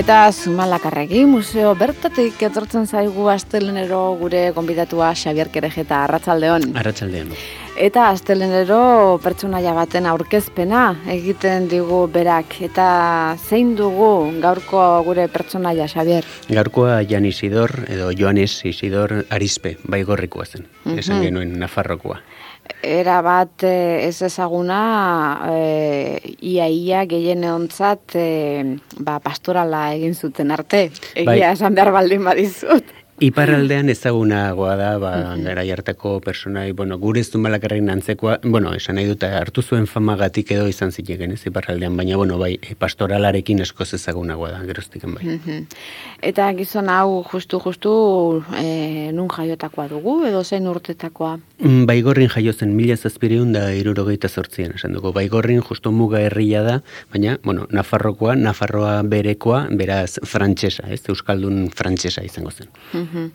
Eta Zumalakarregi museo bertatik etortzen zaigu astelenero gure gonbidatua Xabier Kerejeta Arratsaldeon. Arratsaldeon. Eta astelenero pertsonaia baten aurkezpena egiten digu berak eta zein dugu gaurko gure pertsonaia Xabier? Gaurkoa Jan Isidor edo Joanes Isidor Arizpe, baigorrikoa zen. Mhm. Esan genuen Nafarrokoa. Era bat eh, ez ezaguna e, ia ia gehien eh, ba, pastorala egin zuten arte. Egia Bai. esan behar baldin badizut. Iparraldean ezagunagoa da, ba, gara hartako personai, bueno, gure ez dumalakarren antzekoa, bueno, esan nahi dut, hartu zuen famagatik edo izan zilegen, ez, iparraldean, baina, bueno, bai, pastoralarekin eskoz ezagunagoa da, geroztiken bai. Eta gizon hau justu-justu e, nun jaiotakoa dugu edo zein urtetakoa? Mm, Baigorrin jaio zen mila zazpireun da irurogeita zortzien, esan dugu. Baigorrin justo muga herria da, baina, bueno, Nafarrokoa, Nafarroa berekoa, beraz frantsesa, ez, Euskaldun frantsesa izango zen. Mhm.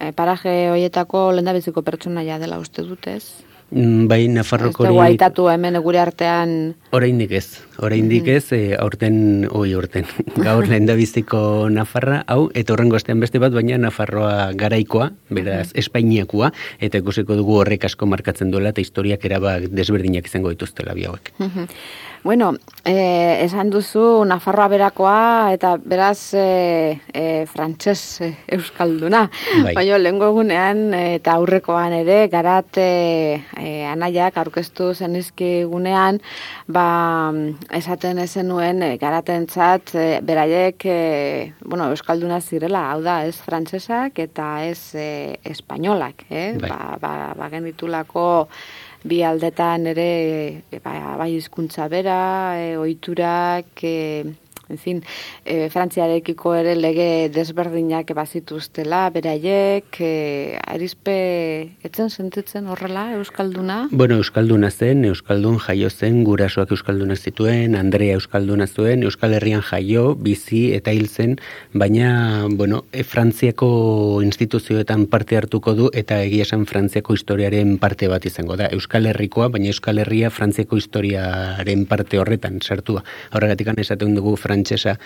E, paraje hoietako lendabiziko pertsonaia dela uste dut, ez? Mm, Bai, Nafarroko dugu aitatu hemen gure artean Oraindik ez, oraindik ez, e, aurten, oi aurten, gaur lehendabiziko Nafarra, hau, eta horrengo astean beste bat, baina Nafarroa garaikoa, beraz, Espainiakoa, eta ikusiko dugu horrek asko markatzen duela, eta historiak erabak desberdinak izango dituztela bi hauek. Bueno, eh, esan duzu Nafarroa berakoa eta beraz eh, eh, frantses eh, euskalduna. Bai. Baina lehengo egunean eta aurrekoan ere garat eh, anaiak aurkeztu zenizkigunean ba, esaten ezen nuen eh, garatentzat eh, beraiek eh, bueno, euskalduna zirela, hau da, ez frantsesak eta ez eh, espainolak, eh? Bai. Ba, ba, ba genitulako bi aldetan ere e, ba, bai hizkuntza bera, e, ohiturak, e, en fin, e, Frantziarekiko ere lege desberdinak bazituztela, beraiek, e, arizpe etzen sentitzen horrela Euskalduna? Bueno, Euskalduna zen, Euskaldun jaio zen, gurasoak Euskaldunak zituen, Andrea Euskalduna zuen, Euskal Herrian jaio, bizi eta hil zen, baina, bueno, e, Frantziako instituzioetan parte hartuko du, eta egia esan Frantziako historiaren parte bat izango da. Euskal Herrikoa, baina Euskal Herria Frantziako historiaren parte horretan sartua. Horregatik esaten dugu frantsesa.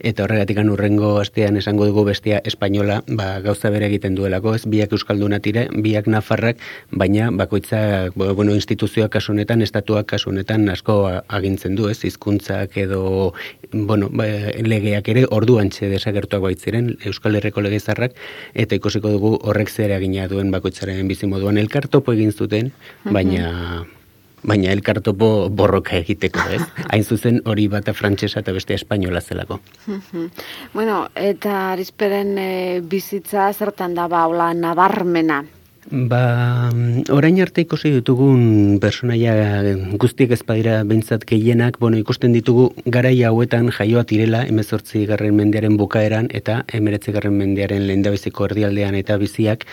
Eta horregatik urrengo astean esango dugu bestia espainola, ba, gauza bere egiten duelako, ez biak euskalduna tire, biak nafarrak, baina bakoitza bo- bueno, instituzioak kasu honetan, estatuak kasu honetan asko agintzen du, ez, hizkuntzak edo bueno, ba, legeak ere orduantxe desagertuak baitziren Euskal Herriko legezarrak eta ikusiko dugu horrek zer eragina duen bakoitzaren bizimoduan. Elkartopo egin zuten, baina baina elkartopo borroka egiteko, ez? Hain zuzen hori bata frantsesa eta beste espainola zelako. Bueno, eta arizperen e, bizitza zertan da ba, hola, nabarmena. Ba, orain arte ikusi ditugun personaia guztiek ez badira behintzat gehienak, bueno, ikusten ditugu garai hauetan jaioa tirela, emezortzi garren mendearen bukaeran eta emeretzi garren mendearen lehendabiziko erdialdean eta biziak,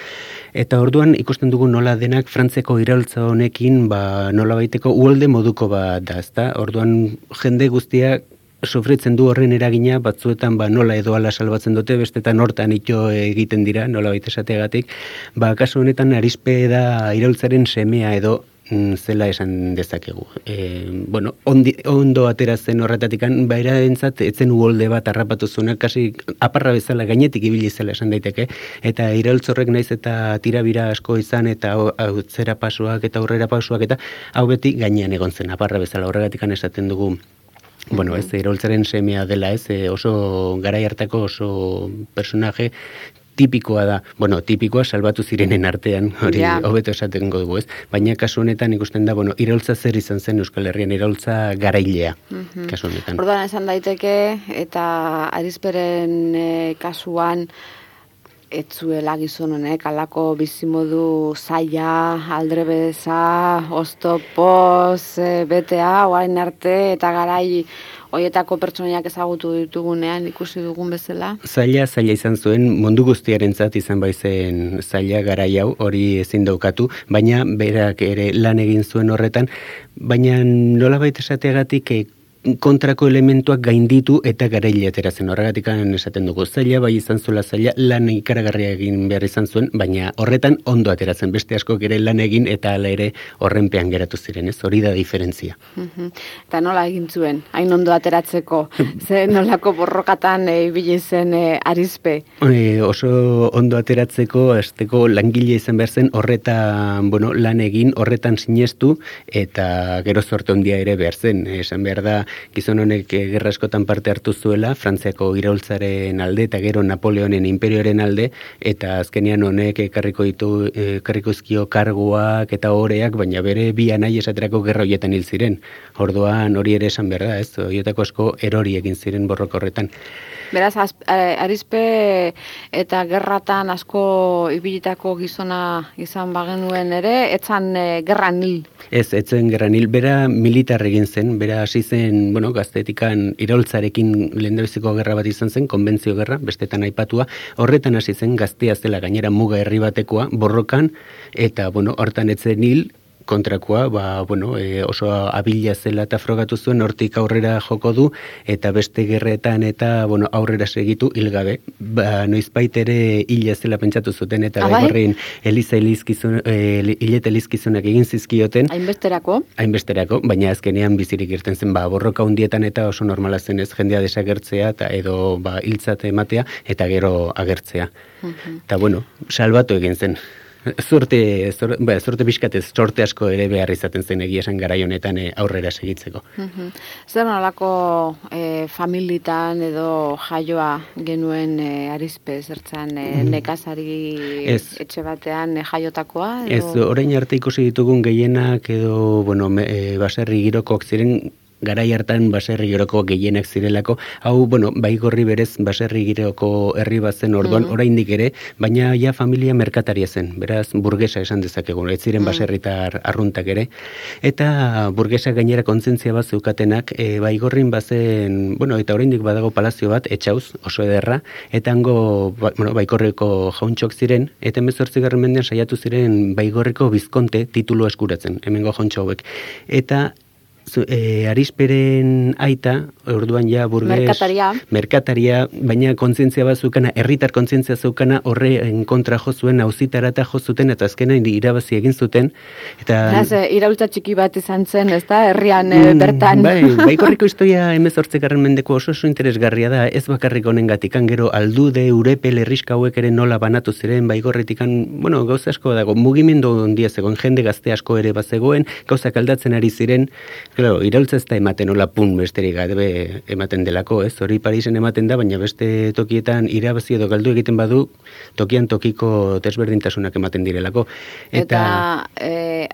eta orduan ikusten dugu nola denak frantzeko iraultza honekin, ba, nola baiteko uolde moduko bat da, ezta? Orduan jende guztiak sufritzen du horren eragina, batzuetan ba, nola edo ala salbatzen dute, bestetan hortan ito egiten dira, nola baita esateagatik, ba, kasu honetan arizpe da iraultzaren semea edo mm, zela esan dezakegu. E, bueno, ondi, ondo atera zen horretatikan, baira entzat, etzen uolde bat harrapatu zuena, kasi aparra bezala gainetik ibili zela esan daiteke, eta iraultzorrek naiz eta tirabira asko izan, eta zera pasuak eta aurrera pasuak, eta hau beti gainean egon zen, aparra bezala. Horregatikan esaten dugu Bueno, ez, iraultzaren semea dela, ez, e, oso garai hartako oso personaje tipikoa da, bueno, tipikoa salbatu zirenen artean, hori hobeto esaten dugu, ez? Baina kasu honetan ikusten da, bueno, iraultza zer izan zen Euskal Herrian, iraultza garailea, kasu honetan. Orduan esan daiteke eta Arizperen e, kasuan etzuela gizon honek alako bizimodu zaila, aldrebeza, oztopoz, e, betea, oain arte eta garai hoietako pertsoniak ezagutu ditugunean ikusi dugun bezala. Zaila, zaila izan zuen, mundu guztiarentzat izan baizen zaila garai hau, hori ezin daukatu, baina berak ere lan egin zuen horretan, baina nolabait esateagatik eh, kontrako elementuak gainditu eta garaile atera zen. Horregatik esaten dugu zaila, bai izan zuela zaila, lan ikaragarria egin behar izan zuen, baina horretan ondo ateratzen. Beste askok ere lan egin eta hala ere horrenpean geratu ziren, ez? Hori da diferentzia. Mhm. Eta nola egin zuen, hain ondo ateratzeko, ze nolako borrokatan e, ibili zen e, Arizpe. E, oso ondo ateratzeko, azteko langile izan behar zen, horretan, bueno, lan egin, horretan sinestu, eta gero sorte ondia ere behar zen. Esan behar da, gizon honek eh, gerra askotan parte hartu zuela, Frantziako iraultzaren alde, eta gero Napoleonen imperioaren alde, eta azkenian honek ekarriko ditu, eh, ekarriko izkio karguak eta oreak, baina bere bi anai esaterako gerra hoietan hil ziren. Orduan hori ere esan behar da, ez? Horietako asko erori egin ziren borrok horretan. Beraz, az, eh, Arizpe eta gerratan asko ibilitako gizona izan bagenuen ere, etzan e, gerran hil. Ez, etzen gerran hil, bera militar egin zen, bera hasi zen, bueno, gaztetikan iraultzarekin lehendabiziko gerra bat izan zen, konbentzio gerra, bestetan aipatua, horretan hasi zen gaztea zela gainera muga herri batekoa, borrokan, eta, bueno, hortan etzen hil, kontrakoa, ba, bueno, e, oso abila zela eta frogatu zuen, hortik aurrera joko du, eta beste gerretan eta, bueno, aurrera segitu hilgabe. Ba, noizbait ere hila zela pentsatu zuten, eta Ah, bai? baigorrin eliza elizkizun, e, hilet elizkizunak egin zizkioten, Hainbesterako, hainbesterako, baina azkenean bizirik irten zen, ba, borroka hundietan eta oso normala zen ez jendea desagertzea, eta edo ba, hiltzat ematea, eta gero agertzea. Eta bueno, salbatu egin zen. Zurte, zur, ba, zurte bizkatez, sorte asko ere behar izaten zen egia esan garai honetan eh, aurrera segitzeko. Mhm. zer nolako e, familitan edo jaioa genuen e, Arizpe, zertzan e, nekazari Ez. etxe batean e, jaiotakoa? Ez, orain arte ikusi ditugun gehienak edo, bueno, me, e, baserri girokoak ziren, garai hartan baserri giroko gehienak zirelako, hau, bueno, baigorri berez baserri giroko herri bat zen orduan, oraindik ere, baina ja familia merkataria zen, beraz burgesa esan dezakegu, ez ziren baserritar arruntak ere, eta burgesa gainera kontzentzia bat zeukatenak, e, baigorrin bazen, bueno, eta oraindik badago palazio bat, etxauz, oso ederra, eta hango, ba, bueno, baigorreko jauntxok ziren, eta emezortzigarren mendean saiatu ziren baigorreko bizkonte titulu eskuratzen, hemengo jauntxo hauek. Eta e, Arisperen aita, orduan ja burges... Merkataria. Merkataria, baina kontzientzia bat zeukana, herritar kontzientzia zeukana, horren kontra jo zuen, auzitarata jo zuten, eta azkenean irabazi egin zuten. Eta, Beraz, e, iraultza txiki bat izan zen, ez da, herrian e, Mm, bertan. Bai, baigorriko historia emezortzegarren mendeko oso oso interesgarria da, ez bakarrik honen gatikan, gero aldude, urepe, lerriska hauek ere nola banatu ziren, baigorretikan, bueno, gauza asko dago, mugimendu ondia zegoen, jende gazte asko ere bazegoen, gauzak aldatzen ari ziren, claro, iraultza ez da ematen nola pun besterik gabe ematen delako, ez, hori Parisen ematen da, baina beste tokietan irabazi edo galdu egiten badu, tokian tokiko desberdintasunak ematen direlako. Eta, e,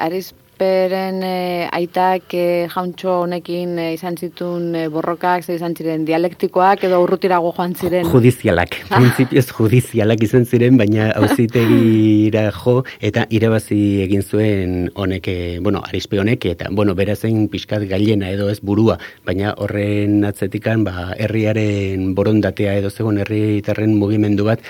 Arizperen e, aitak e, jauntxo honekin e, izan zituen e, borrokak, ze izan ziren dialektikoak edo urrutirago joan ziren. Judizialak, prinsipioz judizialak izan ziren, baina auzitegira jo eta irabazi egin zuen honek, bueno, arispe honek, eta, bueno, bera zein pixkat gailena edo ez burua, baina horren atzetikan, ba, herriaren borondatea edo zegoen herritarren mugimendu bat,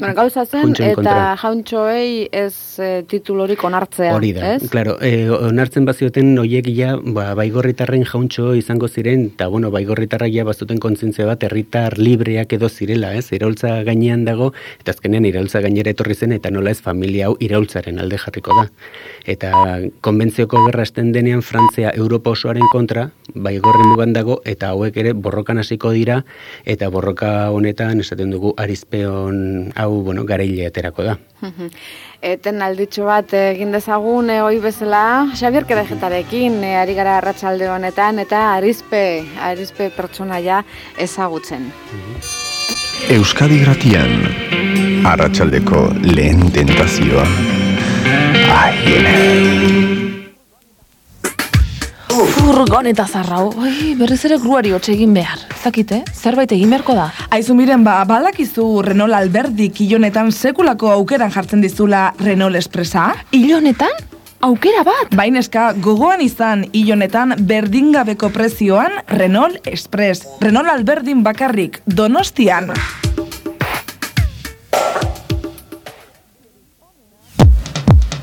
Bueno, gauza zen, eta kontra. jauntxoei ez e, titulorik onartzea, Hori da, ez? claro, e, onartzen bazioten hoiek ja, ba, baigorritarren jauntxo izango ziren, eta bueno, baigorritarrak ja bazuten kontzientzia bat herritar libreak edo zirela, ez? Iraultza gainean dago, eta azkenean iraultza gainera etorri zen, eta nola ez familia hau iraultzaren alde jarriko da. Eta konbentzioko gerra esten denean Frantzia Europa osoaren kontra, baigorri mugan dago, eta hauek ere borrokan hasiko dira, eta borroka honetan esaten dugu arizpeon hau, bueno, garaile aterako da. Eten alditxo bat egin dezagun hoi bezala, Xabier Kerejetarekin e, ari gara arratsalde honetan eta arizpe, arizpe pertsonaia ezagutzen. Euskadi Gratian arratsaldeko lehen tentazioa. Aiene. Furgon eta zarra, oi, berriz ere gruari hotxe egin behar. Zakite, zerbait egin beharko da. Aizu miren, ba, balakizu Renault Alberdi kilonetan sekulako aukeran jartzen dizula Renault Expressa? Ilonetan? Aukera bat? Baineska, gogoan izan ilonetan berdingabeko prezioan Renault Express. Renault Alberdin bakarrik, donostian.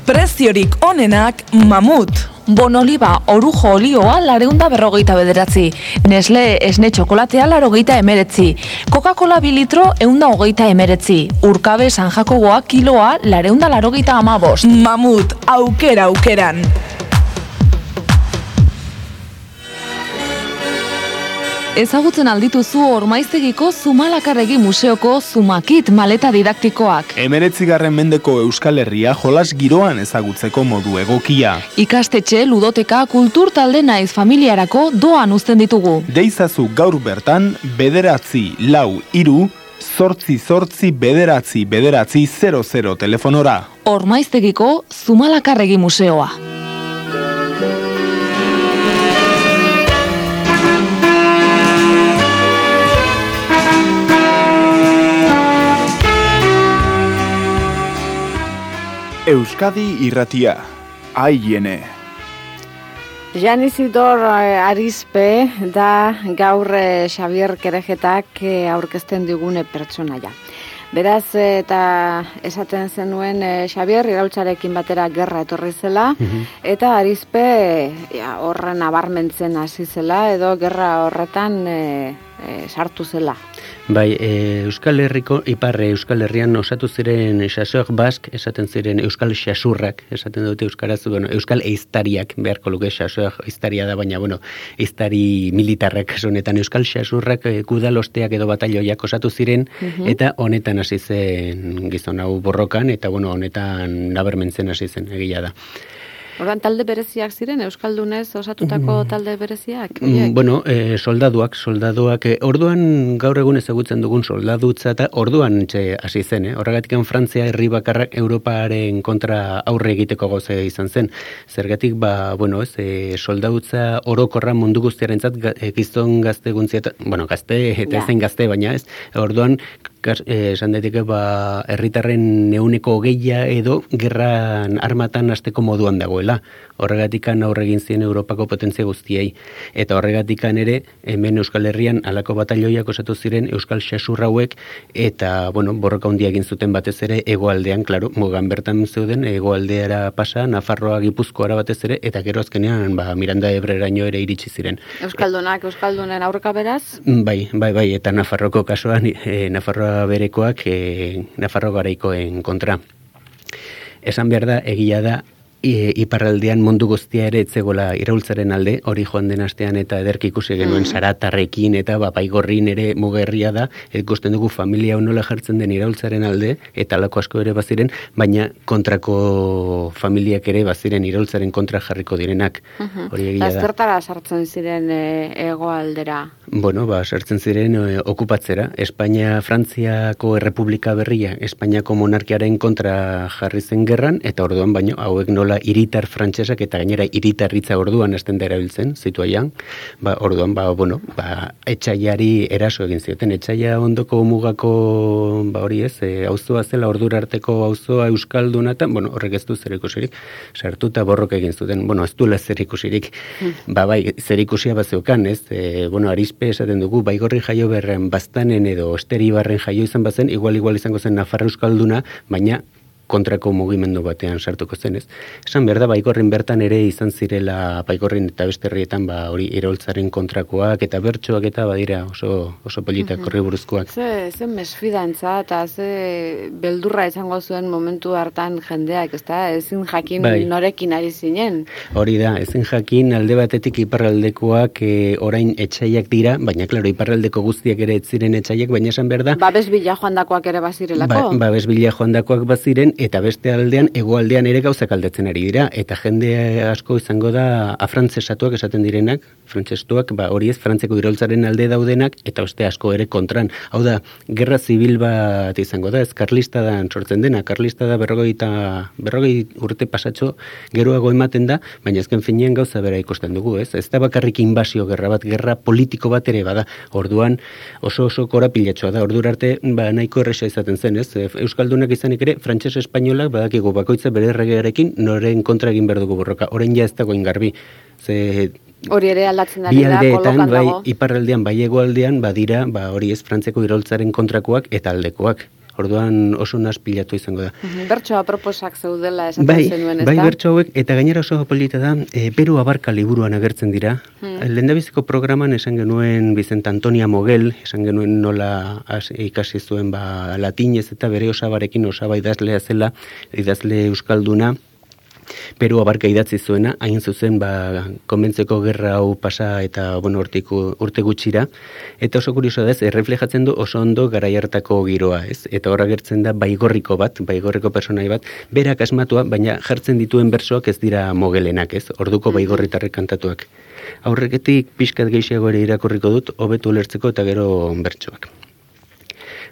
Preziorik onenak mamut. Bonoliba orujo olioa lareunda berrogeita bederatzi. Nesle esne txokolatea larogeita emeretzi. Coca-Cola bilitro eunda hogeita emeretzi. Urkabe San Jakoboa kiloa lareunda larogeita amabost. Mamut, aukera aukeran. Ezagutzen aldituzu ormaiztegiko Zumalakarregi museoko Zumakit maleta didaktikoak. Emeretzigarren mendeko Euskal Herria jolas giroan ezagutzeko modu egokia. Ikastetxe, ludoteka, kultur talde naiz familiarako doan uzten ditugu. Deizazu gaur bertan, bederatzi, lau, iru, zortzi, zortzi, bederatzi, bederatzi, 00 telefonora. Ormaiztegiko Zumalakarregi museoa. Euskadi irratia, aiene. Jan Isidor eh, Arizpe da gaur eh, Xavier Kerejetak eh, aurkezten digune pertsonaia. Beraz, eta esaten zenuen eh, Xavier iraultzarekin batera gerra etorri zela, eta Arizpe ja, horren abarmentzen hasi zela, edo gerra horretan eh, eh, sartu zela. Bai, e, Euskal Herriko, iparre Euskal Herrian osatu ziren xasoak bask, esaten ziren Euskal xasurrak, esaten dute Euskaraz, bueno, Euskal eiztariak, beharko luke xasoak eiztaria da, baina, bueno, eiztari militarrak honetan Euskal xasurrak e, kudalosteak edo batalloiak osatu ziren, eta honetan hasi zen gizon hau borrokan, eta, bueno, honetan nabermentzen hasi zen, egia da. Orduan talde bereziak ziren, Euskaldunez osatutako talde bereziak? Mm, bueno, e, soldaduak, soldaduak, e, orduan gaur egun ezagutzen dugun soldadutza eta orduan txe hasi zen, eh? horregatik Frantzia herri bakarrak Europaren kontra aurre egiteko goze izan zen. Zergatik, ba, bueno, ez, e, soldadutza orokorra mundu guztiarentzat gizon gazte guntzia, eta- bueno, gazte, eta Ja. zen gazte, baina ez, orduan, eh, esan daiteke, ba, herritarren neuneko hogeia edo gerran armatan hasteko moduan dagoela. Horregatikan aurre egin zien Europako potentzia guztiei. Eta horregatikan ere, hemen Euskal Herrian alako batalloiak osatu ziren Euskal Xasurrauek, eta, bueno, borroka handia egin zuten batez ere egoaldean, claro, mugan bertan zeuden egoaldeara pasa, Nafarroa Gipuzkoara batez ere, eta gero azkenean, ba, Miranda Ebreraino ere iritsi ziren. Euskaldunak, Euskaldunen aurka beraz? Bai, bai, bai, eta Nafarroko kasuan, e, Nafarroa berekoak, e, Nafarro garaikoen kontra. Esan behar da, egia da, i, iparraldean mundu guztia ere etzegola iraultzaren alde, hori joan den astean eta ederki ikusi genuen saratarrekin eta bapaigorrin ere mugerria da, ikusten dugu familia hau nola jartzen den iraultzaren alde, eta alako asko ere baziren, baina kontrako familiak ere baziren iraultzaren kontra jarriko direnak. Hori egia da. Zertara sartzen ziren e, hegoaldera. Bueno, ba, sartzen ziren e, okupatzera. Espainia, Frantziako Errepublika berria, Espainiako monarkiaren kontra jarri zen gerran, eta orduan baino, hauek nola iritar frantsesak eta gainera iritarritza orduan hasten da erabiltzen, zituaian, ba, orduan, ba, bueno, ba, etxaiari eraso egin zioten. Etxaia ondoko mugako, ba, hori ez, e, auzoa zela ordura arteko auzoa euskalduna, eta, bueno, horrek ez du zer ikusirik, sartuta borroka egin zuten, bueno, ez duela zer ikusirik, ba, bai, zer ikusia bazeukan, ez, e, bueno, arizpe esaten dugu, baigorri jaio berren baztanen edo esteribarren jaio izan bazen, igual-igual izango zen Nafarra Euskalduna, baina kontrako mugimendu batean sartuko zen, ez? Esan behar da, baigorrin bertan ere izan zirela baigorrin eta beste herrietan, ba, hori iraultzaren kontrakoak eta bertsoak eta badira oso, oso politak horri buruzkoak. Ze, ze mesfidantza eta ze beldurra izango zuen momentu hartan jendeak, ezta? Ezin jakin Bai. norekin ari zinen. Hori da, ezin jakin alde batetik iparraldekoak e, orain etxaiak dira, baina klaro, iparraldeko guztiak ere ez ziren etxaiak, baina esan behar da, Babes bila joandakoak ere bazirelako. Ba, babes bila joandakoak baziren, eta beste aldean hegoaldean ere gauzak aldatzen ari dira eta jende asko izango da afrantzesatuak esaten direnak, frantsestuak, ba hori ez Frantzeko iroltzaren alde daudenak eta beste asko ere kontran. Hau da, gerra zibil bat izango da, ez karlista da sortzen dena, karlista da berrogei eta berrogei urte pasatxo geroago ematen da, baina ezken finean gauza bera ikusten dugu, ez? Ez da bakarrik inbazio gerra bat, gerra politiko bat ere bada, orduan oso oso korapilatxoa da, ordur arte, ba, nahiko erresa izaten zen, ez? Euskaldunak izanik ere, frantses espainolak badakigu bakoitza bere erregearekin noren kontra egin berdugu borroka, orain ja ez dago ingarbi, ze Hori ere aldatzen da, bi da, aldeetan, kolokan bai, iparraldean, bai egoaldean, badira, ba, hori ez frantzeko iroltzaren kontrakoak eta aldekoak. Orduan oso nas pilatu izango da. Mhm, Bertsoa proposak zeudela esaten Bai, zenuen, ez bai da? bertso hauek, eta gainera oso polita da, e, Peru abarka liburuan agertzen dira. Hmm. Mm. Lendabiziko programan esan genuen Vicent Antonia Mogel, esan genuen nola has, ikasi zuen ba, latinez eta bere osabarekin osaba idazlea zela, idazle euskalduna, Peru abarka idatzi zuena, hain zuzen ba, konbentzeko gerra hau pasa eta bueno, urtiku, urte gutxira. Eta oso kurioso da ez, erreflejatzen du oso ondo garai hartako giroa, ez? Eta horra gertzen da baigorriko bat, baigorriko personai bat, berak asmatua, baina jartzen dituen bersoak ez dira mogelenak, ez? Orduko baigorritarrek kantatuak. Aurreketik pixkat gehiago ere irakurriko dut, hobetu ulertzeko eta gero bertsoak.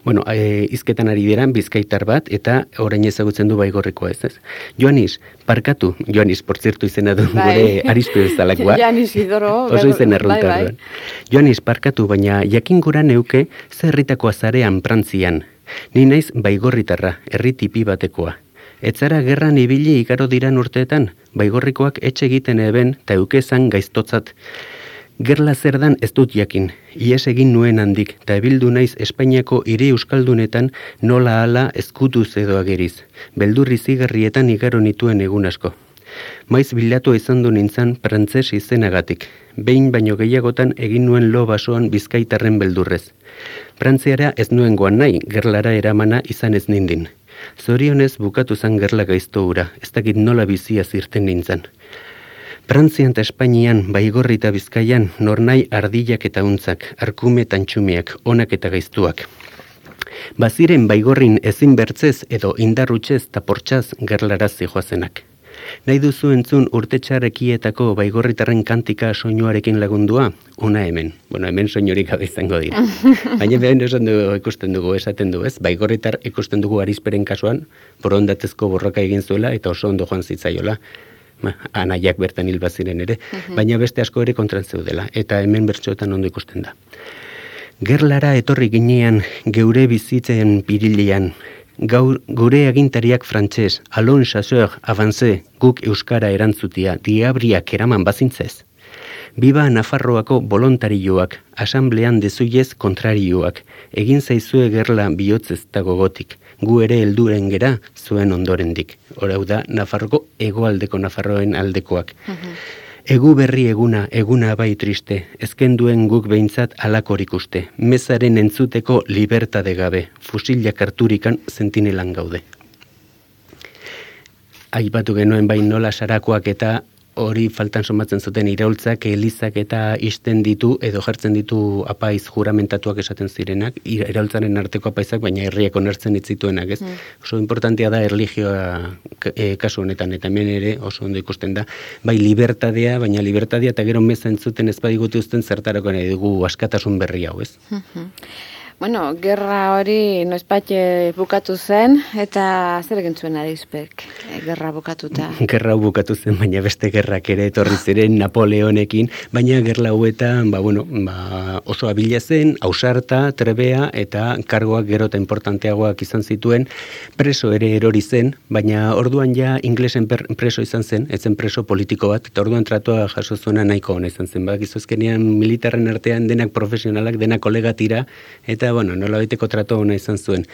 Bueno, e, izketan ari diran bizkaitar bat eta orain ezagutzen du baigorrikoa ez ez. Joanis, parkatu, Joanis, por zirtu izena du Bai. gure ariztu ez dalakoa. Jan Isidoro. Oso izen bai, errunta bai. duen. Joanis, parkatu, baina jakin gura neuke zerritako azarean prantzian. Ni naiz baigorritarra, herri tipi batekoa. Etzara gerran ibili ikaro diran urteetan, baigorrikoak etxe egiten eben eta eukezan gaiztotzat. Gerla zer dan ez dut jakin, ies egin nuen handik, eta ebildu naiz Espainiako hiri euskaldunetan nola ala ezkutuz edo ageriz. Beldurri zigarrietan igaro nituen egun asko. Maiz bilatu izan du nintzan prantses izenagatik. Behin baino gehiagotan egin nuen lo basoan bizkaitarren beldurrez. Prantziara ez nuen goan nahi, gerlara eramana izan ez nindin. Zorionez bukatu zan gerla gaizto ura, ez dakit nola bizia zirten nintzen. Prantzian eta Espainian, baigorri eta bizkaian, nornai ardilak eta untzak, arkume tantxumeak, onak eta gaiztuak. Baziren baigorrin ezin bertzez edo indarrutxez eta portxaz gerlaraz zijoazenak. Nahi duzu entzun urtetxarekietako baigorritarren kantika soinuarekin lagundua? Una hemen. Bueno, hemen soinurik gabe izango dira. Baina behin esan dugu, ikusten dugu, esaten du, ez? Baigorritar ikusten dugu arizperen kasuan, borondatezko borroka egin zuela eta oso ondo joan zitzaiola. Ba, anaiak bertan hil baziren ere, baina beste asko ere kontran zeudela, eta hemen bertsoetan ondo ikusten da. Gerlara etorri ginean geure bizitzen pirilean, gaur gure agintariak frantses, alon chasseur, avance, guk euskara erantzutia, diabriak eraman bazintzez. Biba Nafarroako volontarioak, asamblean dezuiez kontrarioak, egin zaizue gerla bihotzez gogotik, gu ere helduren gera zuen ondorendik. Horau da, Nafarroko hegoaldeko Nafarroen aldekoak. Egu berri eguna, eguna bai triste, ezken duen guk behintzat alakorik uste, mezaren entzuteko libertade gabe, fusilak harturikan sentinelan gaude. Aipatu genuen bain nola sarakoak eta hori faltan somatzen zuten iraultzak elizak eta isten ditu edo jartzen ditu apaiz juramentatuak esaten zirenak, ira- iraultzaren arteko apaizak, baina herriak onartzen itzituenak, ez? Oso importantea da erlijioa k- eh, kasu honetan, eta hemen ere oso ondo ikusten da, bai libertadea, baina libertadea eta gero meza entzuten ez badigute uzten zertarako nahi dugu askatasun berri hau, ez? Bueno, gerra hori noizpatxe bukatu zen, eta zer egin zuen arizpek, eh, gerra bukatuta. gerra bukatu zen, baina beste gerrak ere etorri ziren Napoleonekin, baina gerla hauetan, ba, bueno, ba, oso abila zen, ausarta, trebea, eta kargoak gero eta importanteagoak izan zituen, preso ere erori zen, baina orduan ja inglesen preso izan zen, ez zen preso politiko bat, eta orduan tratua jaso zuena nahiko ona izan zen, ba, gizozkenean militarren artean denak profesionalak, denak kolega tira, eta, bueno, nola baiteko trato ona izan zuen.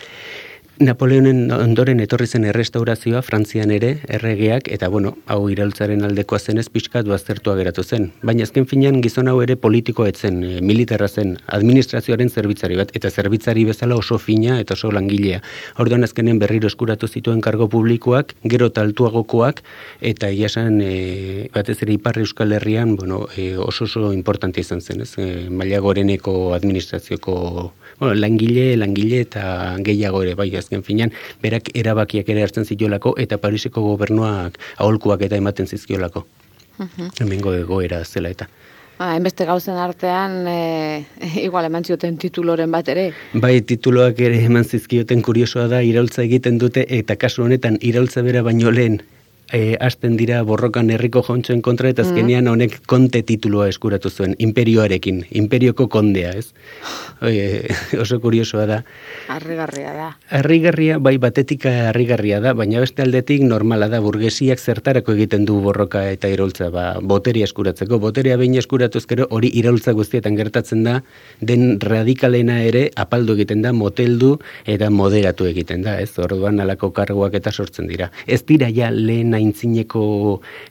Napoleonen ondoren etorri zen errestaurazioa Frantzian ere erregeak eta bueno, hau iraultzaren aldekoa zenez pixkat baztertua geratu zen. Baina azken finean gizon hau ere politikoa etzen, e, militarra zen, administrazioaren zerbitzari bat eta zerbitzari bezala oso fina eta oso langilea. Orduan azkenen berriro eskuratu zituen kargo publikoak, gero eta altuagokoak eta egia esan e, batez ere Ipar Euskal Herrian, bueno, e, oso oso importante izan zen, ez? E, maila goreneko administrazioko bueno, langile, langile eta gehiago ere, bai, azken finean, berak erabakiak ere hartzen zituelako, eta Pariseko gobernuak aholkuak eta ematen zizkiolako. Hemengo egoera zela eta. Ba, enbeste gauzen artean, e, igual eman zioten tituloren bat ere. Bai, tituloak ere eman zizkioten kuriosoa da, iraultza egiten dute, eta kasu honetan, iraultza bera baino lehen, e, hasten dira borrokan herriko jontxoen kontra, eta azkenean honek konte titulua eskuratu zuen, imperioarekin, imperioko kondea, ez? Oie, oso kuriosoa da. Arrigarria da. Harrigarria, bai batetika harrigarria da, baina beste aldetik normala da burgesiak zertarako egiten du borroka eta iraultza, ba, boteria eskuratzeko. Boteria behin eskuratuz gero hori iraultza guztietan gertatzen da, den radikalena ere apaldu egiten da, moteldu eta moderatu egiten da, ez? Orduan alako kargoak eta sortzen dira. Ez dira ja lehen aintzineko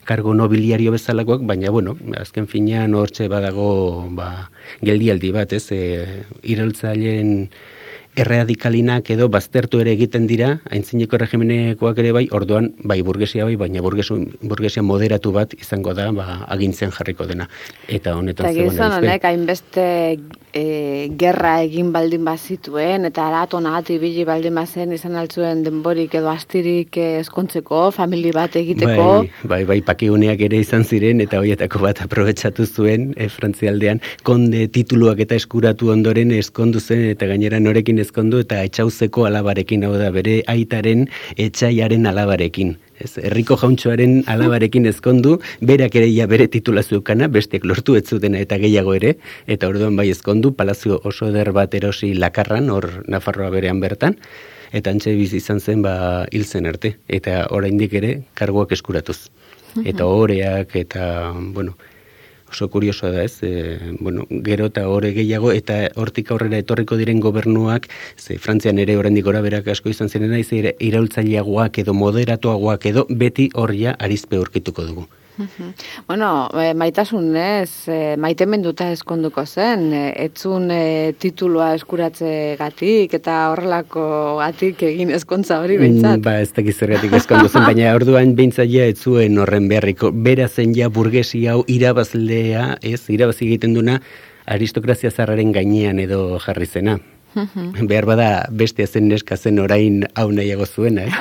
kargo nobiliario bezalakoak, baina bueno, azken finean hortxe badago ba, geldialdi bat, ez? E, iraultzaileen erradikalinak edo baztertu ere egiten dira, aintzineko regimenekoak ere bai, orduan bai burgesia bai, baina burgesu, burgesia moderatu bat izango da, ba, agintzen jarriko dena. Eta honetan Eta gizon honek, hainbeste e, gerra egin baldin bazituen, eta arato nahati ibili baldin bazen izan altzuen denborik edo astirik eh, eskontzeko, famili bat egiteko. Bai, bai, bai, pakiuneak ere izan ziren, eta hoietako bat aprobetsatu zuen, e, frantzialdean, konde tituluak eta eskuratu ondoren eskondu zen, eta gainera norekin ezkondu eta etxauzeko alabarekin, hau da, bere aitaren etxaiaren alabarekin. Ez, herriko jauntxoaren alabarekin ezkondu, berak ere ja bere titula zeukana, besteak lortu ez zutena eta gehiago ere, eta orduan bai ezkondu, palazio oso eder bat erosi lakarran, hor Nafarroa berean bertan, eta antxe biz izan zen ba hil zen arte, eta oraindik ere karguak eskuratuz. Eta oreak, eta, bueno, oso kuriosoa da ez, e, bueno, gero eta horre gehiago, eta hortik aurrera etorriko diren gobernuak, ze Frantzian ere oraindik gora berak asko izan ziren naiz, iraultzaileagoak edo moderatuagoak edo beti horria arizpe aurkituko dugu. Bueno, e, maitasun ez, e, maite menduta eskonduko zen, e, etzun e, titulua eskuratze gatik eta horrelako gatik egin eskontza hori behintzat. Mm, ba, ez dakiz zergatik eskondu zen, baina orduan beintzaia etzuen horren beharriko, bera zen ja burgesi hau irabazlea, ez, irabazi egiten duna, aristokrazia zarraren gainean edo jarri zena. Behar bada beste zen neska zen orain hau nahiago zuena, eh?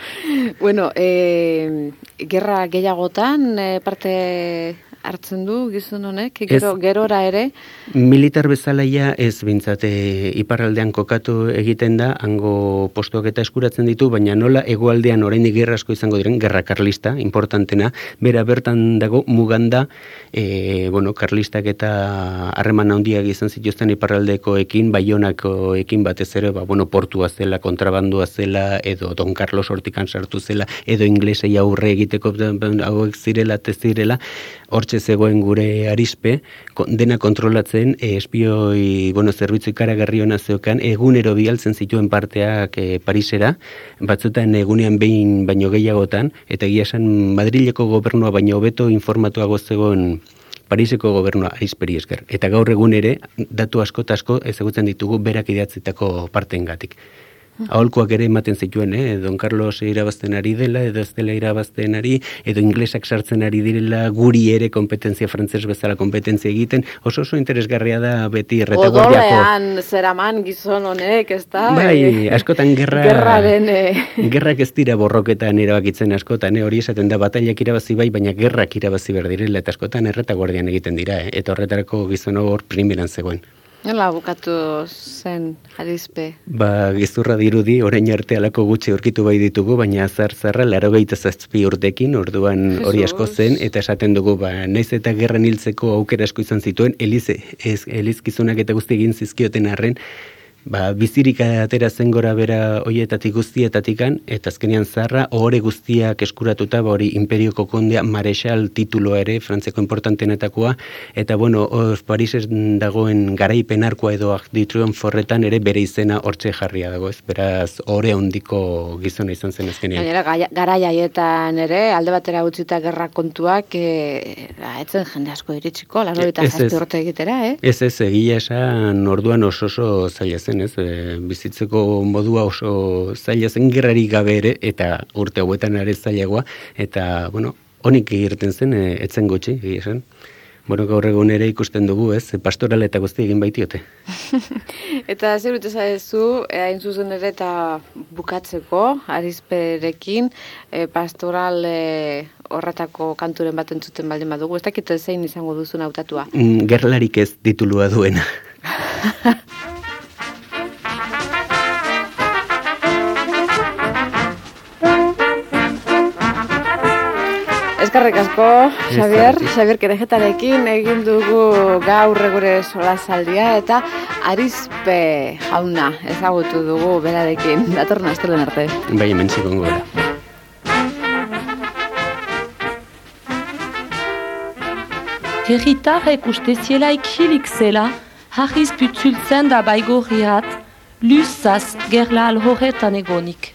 bueno, e, gerra gehiagotan e, parte hartzen du gizon honek, gero, Ez- gerora ere, Militar bezalaia ez bintzate iparraldean kokatu egiten da, hango postuak eta eskuratzen ditu, baina nola egoaldean oraindik gerra asko izango diren, gerra karlista, importantena, bera bertan dago muganda, e, bueno, karlistak eta harreman handiak izan zituzten iparraldekoekin, baionakoekin batez ere, ba, bueno, portua zela, kontrabandua zela, edo Don Carlos hortikan sartu zela, edo inglesei aurre egiteko hauek zirela, te zirela, hortxe zegoen gure arispe, dena kontrolatzen, e, espioi, bueno, zerbitzu ikaragarri hona zeukan, egunero bialtzen zituen parteak e, Parisera, batzutan egunean behin baino gehiagotan, eta egia esan Madrileko gobernua baino hobeto informatuago zegoen Pariseko gobernua arizperi esker. Eta gaur egun ere, datu asko eta asko ezagutzen ditugu berak idatzitako parteengatik. Aholkuak ere ematen zituen, eh? Don Carlos irabazten ari dela, edo ez dela irabazten ari, edo inglesak sartzen ari direla, guri ere kompetentzia frantzes bezala kompetentzia egiten, oso oso interesgarria da beti retaguardiako. odolean zeraman gizon honek, ez da? Bai, E, askotan gerra... Gerraren, e, Gerrak ez dira borroketan erabakitzen askotan, eh? hori esaten da batailak irabazi bai, baina gerrak irabazi behar direla, eta askotan erretaguardian egiten dira, eh? eta horretarako gizon hor primeran zegoen. Nola bukatu zen arizpe. Ba, gizurra dirudi, orain arte alako gutxi aurkitu bai ditugu, baina azar zarra, laro zazpi urtekin, orduan hori asko zen, eta esaten dugu, ba, naiz eta gerran hiltzeko aukera asko izan zituen, elize, ez, elizkizunak eta guzti egin zizkioten arren, ba, bizirik atera zen gora bera hoietatik guztietatikan, eta azkenean zarra, ohore guztiak eskuratuta, ba, hori imperioko kondea, marexal tituloa ere, frantzeko importantenetakoa, eta bueno, os Parisen dagoen garaipen arkoa edo ditruen forretan ere bere izena hortxe jarria dago, ez? Beraz, ohore handiko gizona izan zen azkenean. Gainera, gaia- garai haietan ere, alde batera utzita gerra kontuak, e, ba, etzen jende asko iritsiko, laro eta Ez, ez. zazpi urte egitera, eh? Ez ez, egia esan orduan oso oso zaila zen, ez? E, bizitzeko modua oso zaila zen gerrarik gabe ere, eta urte hauetan ere zailagoa, eta, bueno, honik irten zen, e, etzen gutxi, esan. Bueno, gaur egun ere ikusten dugu, ez? Pastoral eta guzti egin baitiote. Eta zer dut ezadezu, eh, hain zuzen ere eta bukatzeko, arizperekin, eh, pastoral eh, horretako kanturen bat entzuten baldin badugu. Ez dakit zein izango duzun hautatua. Mm, Gerlarik ez titulua duena. Eskarrik asko, Xavier, Xavier Kerejetarekin egin dugu gaur gure solasaldia eta arizpe jauna ezagutu dugu berarekin datorren astelen arte. Bai, hemen zikongo gara. Herritarrek uste ziela ikilik zela, harriz putzultzen da baigorriat, luzaz gerla alhorretan egonik.